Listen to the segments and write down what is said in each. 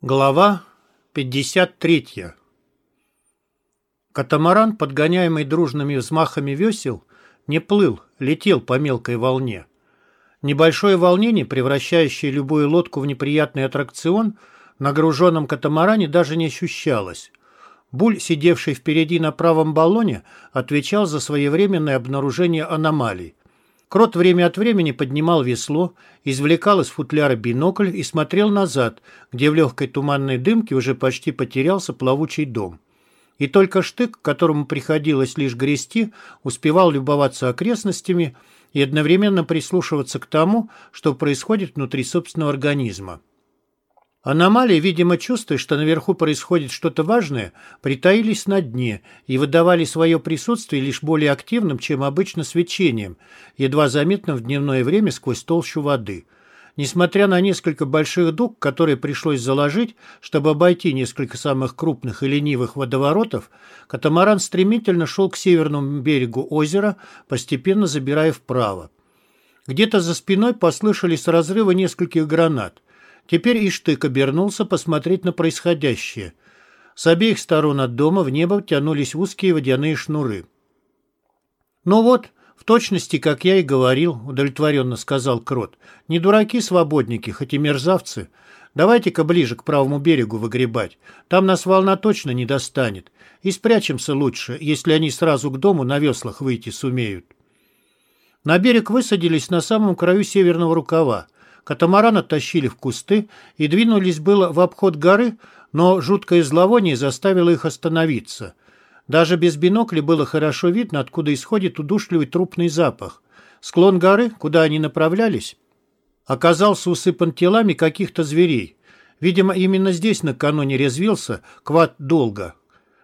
Глава 53 Катамаран, подгоняемый дружными взмахами весел, не плыл, летел по мелкой волне. Небольшое волнение, превращающее любую лодку в неприятный аттракцион, на груженном катамаране даже не ощущалось. Буль, сидевший впереди на правом баллоне, отвечал за своевременное обнаружение аномалий. Крот время от времени поднимал весло, извлекал из футляра бинокль и смотрел назад, где в легкой туманной дымке уже почти потерялся плавучий дом. И только штык, которому приходилось лишь грести, успевал любоваться окрестностями и одновременно прислушиваться к тому, что происходит внутри собственного организма. Аномалии, видимо, чувствуя, что наверху происходит что-то важное, притаились на дне и выдавали свое присутствие лишь более активным, чем обычно свечением, едва заметным в дневное время сквозь толщу воды. Несмотря на несколько больших дуг, которые пришлось заложить, чтобы обойти несколько самых крупных и ленивых водоворотов, катамаран стремительно шел к северному берегу озера, постепенно забирая вправо. Где-то за спиной послышались разрывы нескольких гранат – Теперь Иштык обернулся посмотреть на происходящее. С обеих сторон от дома в небо тянулись узкие водяные шнуры. «Ну вот, в точности, как я и говорил», — удовлетворенно сказал Крот. «Не дураки-свободники, хоть и мерзавцы. Давайте-ка ближе к правому берегу выгребать. Там нас волна точно не достанет. И спрячемся лучше, если они сразу к дому на веслах выйти сумеют». На берег высадились на самом краю северного рукава. Катамаран оттащили в кусты и двинулись было в обход горы, но жуткое зловоние заставило их остановиться. Даже без бинокля было хорошо видно, откуда исходит удушливый трупный запах. Склон горы, куда они направлялись, оказался усыпан телами каких-то зверей. Видимо, именно здесь накануне резвился квад долго.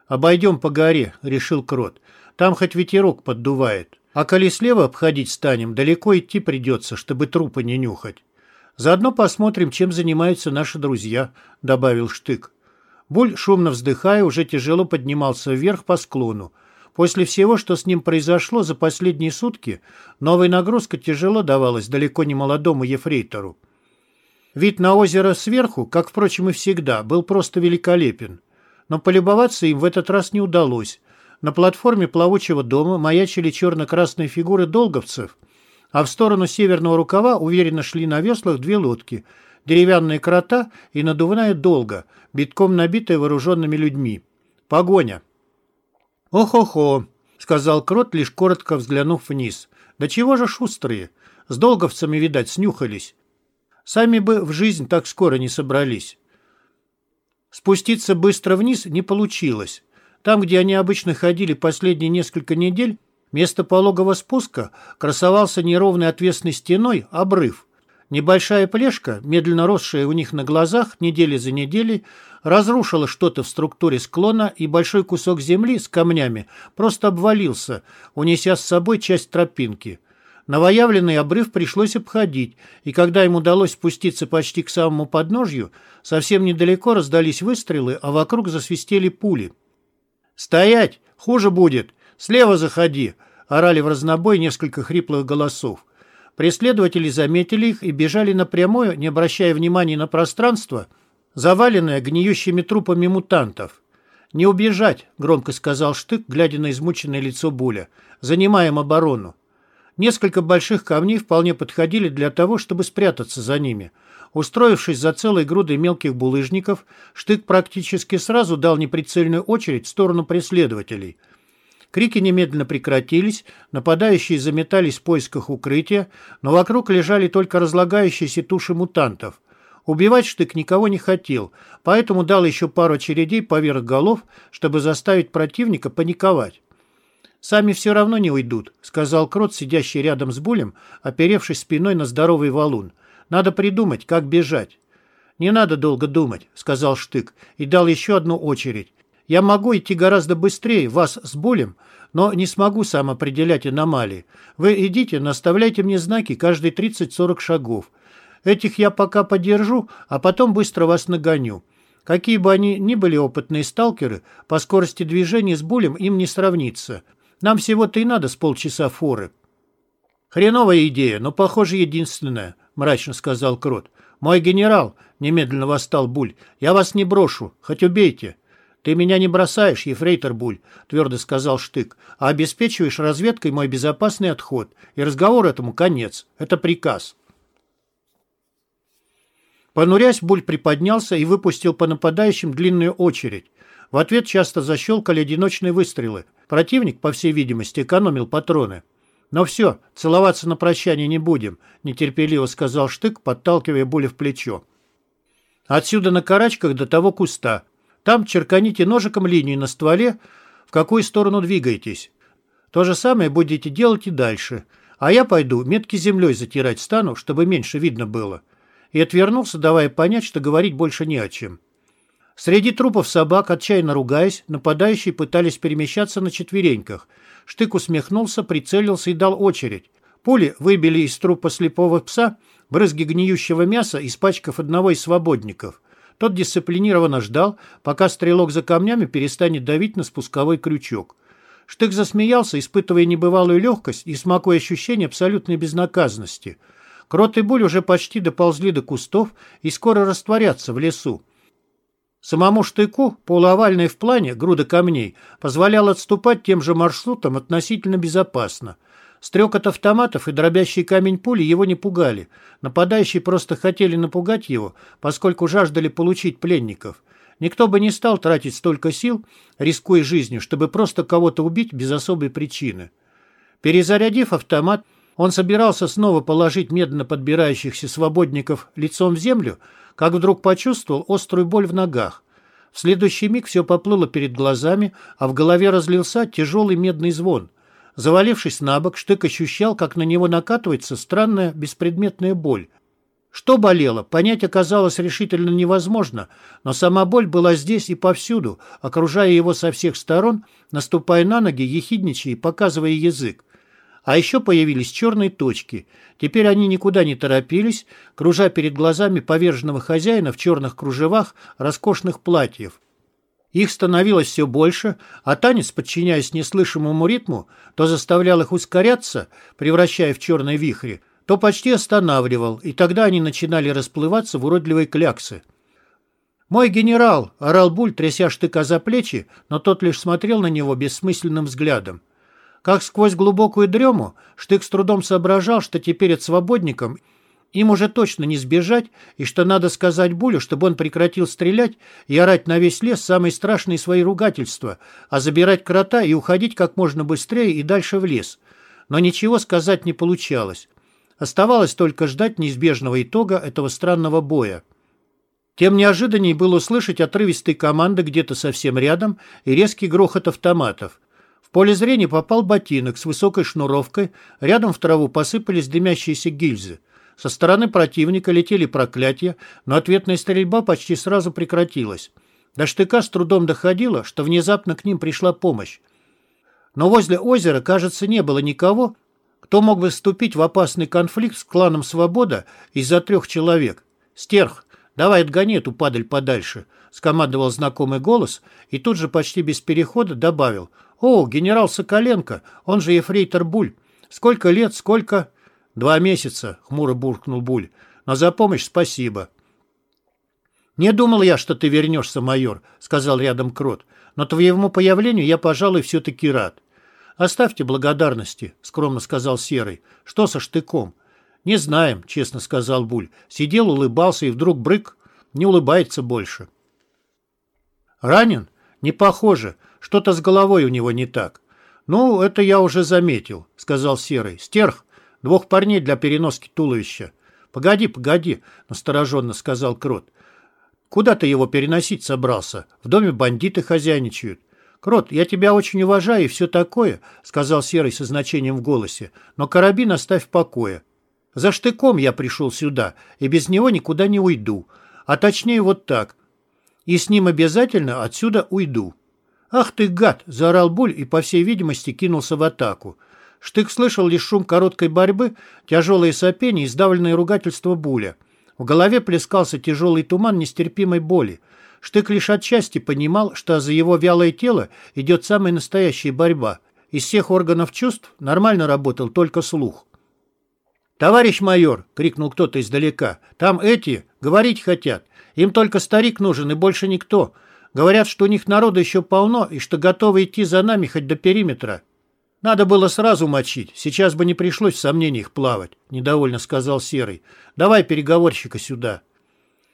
«Обойдем по горе», — решил Крот. «Там хоть ветерок поддувает. А коли слева обходить станем, далеко идти придется, чтобы трупы не нюхать». «Заодно посмотрим, чем занимаются наши друзья», — добавил Штык. Буль, шумно вздыхая, уже тяжело поднимался вверх по склону. После всего, что с ним произошло за последние сутки, новая нагрузка тяжело давалась далеко не молодому ефрейтору. Вид на озеро сверху, как, впрочем, и всегда, был просто великолепен. Но полюбоваться им в этот раз не удалось. На платформе плавучего дома маячили черно-красные фигуры долговцев — а в сторону северного рукава уверенно шли на веслах две лодки – деревянная крота и надувная долга, битком набитая вооруженными людьми. Погоня. «Ох-охо», — сказал Крот, лишь коротко взглянув вниз. «Да чего же шустрые? С долговцами, видать, снюхались. Сами бы в жизнь так скоро не собрались». Спуститься быстро вниз не получилось. Там, где они обычно ходили последние несколько недель, Место пологого спуска красовался неровной отвесной стеной обрыв. Небольшая плешка, медленно росшая у них на глазах недели за неделей, разрушила что-то в структуре склона, и большой кусок земли с камнями просто обвалился, унеся с собой часть тропинки. Новоявленный обрыв пришлось обходить, и когда им удалось спуститься почти к самому подножью, совсем недалеко раздались выстрелы, а вокруг засвистели пули. «Стоять! Хуже будет! Слева заходи!» орали в разнобой несколько хриплых голосов. Преследователи заметили их и бежали напрямую, не обращая внимания на пространство, заваленное гниющими трупами мутантов. «Не убежать», — громко сказал Штык, глядя на измученное лицо Буля. «Занимаем оборону». Несколько больших камней вполне подходили для того, чтобы спрятаться за ними. Устроившись за целой грудой мелких булыжников, Штык практически сразу дал неприцельную очередь в сторону преследователей — Крики немедленно прекратились, нападающие заметались в поисках укрытия, но вокруг лежали только разлагающиеся туши мутантов. Убивать Штык никого не хотел, поэтому дал еще пару очередей поверх голов, чтобы заставить противника паниковать. «Сами все равно не уйдут», — сказал Крот, сидящий рядом с Булем, оперевшись спиной на здоровый валун. «Надо придумать, как бежать». «Не надо долго думать», — сказал Штык и дал еще одну очередь. Я могу идти гораздо быстрее вас с болем, но не смогу сам определять аномалии. Вы идите, наставляйте мне знаки каждые 30-40 шагов. Этих я пока подержу, а потом быстро вас нагоню. Какие бы они ни были опытные сталкеры, по скорости движения с болем им не сравнится. Нам всего-то и надо с полчаса форы. «Хреновая идея, но, похоже, единственная», — мрачно сказал Крот. «Мой генерал, немедленно восстал Буль. «Я вас не брошу, хоть убейте». «Ты меня не бросаешь, ефрейтор Буль», — твердо сказал Штык, «а обеспечиваешь разведкой мой безопасный отход. И разговор этому конец. Это приказ». Понурясь, Буль приподнялся и выпустил по нападающим длинную очередь. В ответ часто защелкали одиночные выстрелы. Противник, по всей видимости, экономил патроны. «Но все, целоваться на прощание не будем», — нетерпеливо сказал Штык, подталкивая Буля в плечо. «Отсюда на карачках до того куста. Там черканите ножиком линию на стволе, в какую сторону двигаетесь. То же самое будете делать и дальше. А я пойду метки землей затирать стану, чтобы меньше видно было». И отвернулся, давая понять, что говорить больше не о чем. Среди трупов собак, отчаянно ругаясь, нападающие пытались перемещаться на четвереньках — Штык усмехнулся, прицелился и дал очередь. Пули выбили из трупа слепого пса брызги гниющего мяса, испачкав одного из свободников. Тот дисциплинированно ждал, пока стрелок за камнями перестанет давить на спусковой крючок. Штык засмеялся, испытывая небывалую легкость и смакуя ощущение абсолютной безнаказанности. Крот и Буль уже почти доползли до кустов и скоро растворятся в лесу. Самому штыку, полуовальной в плане, груда камней, позволял отступать тем же маршрутом относительно безопасно. Стрекот автоматов и дробящий камень пули его не пугали. Нападающие просто хотели напугать его, поскольку жаждали получить пленников. Никто бы не стал тратить столько сил, рискуя жизнью, чтобы просто кого-то убить без особой причины. Перезарядив автомат, он собирался снова положить медленно подбирающихся свободников лицом в землю, как вдруг почувствовал острую боль в ногах. В следующий миг все поплыло перед глазами, а в голове разлился тяжелый медный звон. Завалившись на бок, Штык ощущал, как на него накатывается странная беспредметная боль. Что болело, понять оказалось решительно невозможно, но сама боль была здесь и повсюду, окружая его со всех сторон, наступая на ноги, ехидничая и показывая язык. А еще появились черные точки. Теперь они никуда не торопились, кружа перед глазами поверженного хозяина в черных кружевах роскошных платьев. Их становилось все больше, а танец, подчиняясь неслышимому ритму, то заставлял их ускоряться, превращая в черные вихри, то почти останавливал, и тогда они начинали расплываться в уродливые кляксы. «Мой генерал!» — орал Буль, тряся штыка за плечи, но тот лишь смотрел на него бессмысленным взглядом. Как сквозь глубокую дрему, Штык с трудом соображал, что теперь от свободникам им уже точно не сбежать, и что надо сказать Булю, чтобы он прекратил стрелять и орать на весь лес самые страшные свои ругательства, а забирать крота и уходить как можно быстрее и дальше в лес. Но ничего сказать не получалось. Оставалось только ждать неизбежного итога этого странного боя. Тем неожиданней было услышать отрывистые команды где-то совсем рядом и резкий грохот автоматов поле зрения попал ботинок с высокой шнуровкой, рядом в траву посыпались дымящиеся гильзы. Со стороны противника летели проклятия, но ответная стрельба почти сразу прекратилась. До штыка с трудом доходило, что внезапно к ним пришла помощь. Но возле озера, кажется, не было никого, кто мог бы вступить в опасный конфликт с кланом «Свобода» из-за трех человек. «Стерх, давай отгони эту падаль подальше», — скомандовал знакомый голос и тут же почти без перехода добавил — «О, генерал Соколенко, он же ефрейтор Буль. Сколько лет, сколько...» «Два месяца», — хмуро буркнул Буль. «Но за помощь спасибо». «Не думал я, что ты вернешься, майор», — сказал рядом Крот. «Но твоему появлению я, пожалуй, все-таки рад». «Оставьте благодарности», — скромно сказал Серый. «Что со штыком?» «Не знаем», — честно сказал Буль. Сидел, улыбался и вдруг брык, не улыбается больше. «Ранен? Не похоже. Что-то с головой у него не так. «Ну, это я уже заметил», — сказал Серый. «Стерх, двух парней для переноски туловища». «Погоди, погоди», — настороженно сказал Крот. «Куда ты его переносить собрался? В доме бандиты хозяйничают». «Крот, я тебя очень уважаю и все такое», — сказал Серый со значением в голосе. «Но карабин оставь в покое. За штыком я пришел сюда, и без него никуда не уйду. А точнее вот так. И с ним обязательно отсюда уйду». «Ах ты, гад!» – заорал Буль и, по всей видимости, кинулся в атаку. Штык слышал лишь шум короткой борьбы, тяжелые сопения и сдавленное ругательство Буля. В голове плескался тяжелый туман нестерпимой боли. Штык лишь отчасти понимал, что за его вялое тело идет самая настоящая борьба. Из всех органов чувств нормально работал только слух. «Товарищ майор!» — крикнул кто-то издалека. «Там эти говорить хотят. Им только старик нужен и больше никто. Говорят, что у них народа еще полно и что готовы идти за нами хоть до периметра». «Надо было сразу мочить. Сейчас бы не пришлось в сомнениях плавать», — недовольно сказал Серый. «Давай переговорщика сюда».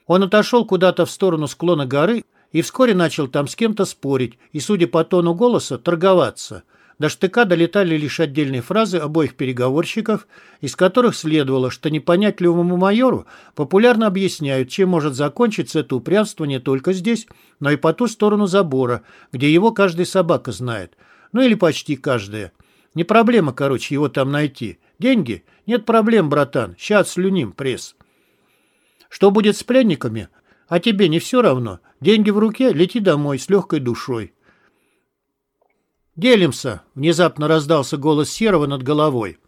Он отошел куда-то в сторону склона горы и вскоре начал там с кем-то спорить и, судя по тону голоса, торговаться. До штыка долетали лишь отдельные фразы обоих переговорщиков, из которых следовало, что непонятливому майору популярно объясняют, чем может закончиться это упрямство не только здесь, но и по ту сторону забора, где его каждая собака знает. Ну или почти каждая. Не проблема, короче, его там найти. Деньги? Нет проблем, братан. Сейчас слюним, пресс. Что будет с пленниками? А тебе не все равно? Деньги в руке, лети домой с легкой душой. «Делимся!» — внезапно раздался голос Серого над головой.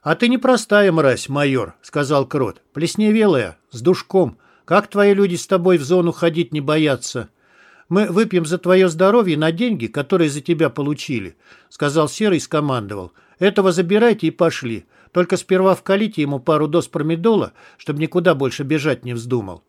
«А ты непростая мразь, майор», — сказал Крот. «Плесневелая, с душком. Как твои люди с тобой в зону ходить не боятся?» «Мы выпьем за твое здоровье на деньги, которые за тебя получили», — сказал Серый и скомандовал. «Этого забирайте и пошли. Только сперва вкалите ему пару доз промедола, чтобы никуда больше бежать не вздумал».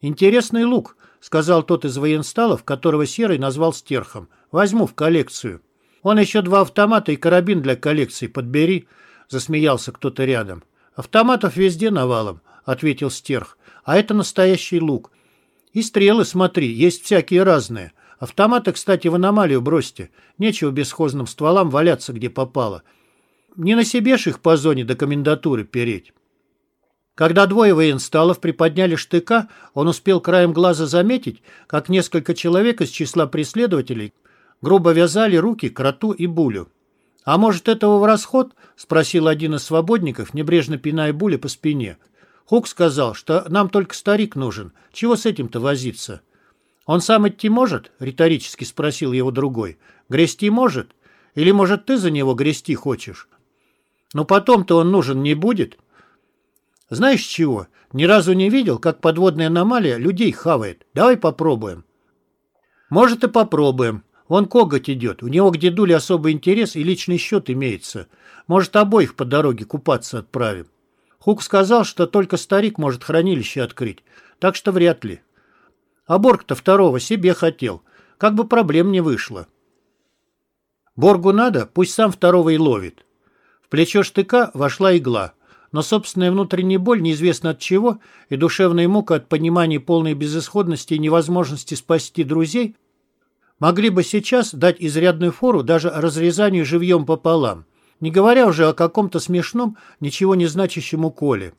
«Интересный лук», — сказал тот из военсталов, которого Серый назвал стерхом. «Возьму в коллекцию». «Он еще два автомата и карабин для коллекции подбери», — засмеялся кто-то рядом. «Автоматов везде навалом», — ответил стерх. «А это настоящий лук. И стрелы, смотри, есть всякие разные. Автоматы, кстати, в аномалию бросьте. Нечего бесхозным стволам валяться, где попало. Не на себе ж их по зоне до комендатуры переть». Когда двое военсталов приподняли штыка, он успел краем глаза заметить, как несколько человек из числа преследователей грубо вязали руки кроту и булю. «А может, этого в расход?» — спросил один из свободников, небрежно пиная були по спине. Хук сказал, что нам только старик нужен. Чего с этим-то возиться? «Он сам идти может?» — риторически спросил его другой. «Грести может? Или, может, ты за него грести хочешь?» «Но потом-то он нужен не будет?» Знаешь чего? Ни разу не видел, как подводная аномалия людей хавает. Давай попробуем. Может и попробуем. Вон коготь идет. У него к дедуле особый интерес и личный счет имеется. Может, обоих по дороге купаться отправим. Хук сказал, что только старик может хранилище открыть. Так что вряд ли. А Борг-то второго себе хотел. Как бы проблем не вышло. Боргу надо, пусть сам второго и ловит. В плечо штыка вошла игла но собственная внутренняя боль неизвестно от чего и душевная мука от понимания полной безысходности и невозможности спасти друзей могли бы сейчас дать изрядную фору даже разрезанию живьем пополам, не говоря уже о каком-то смешном, ничего не значащем уколе.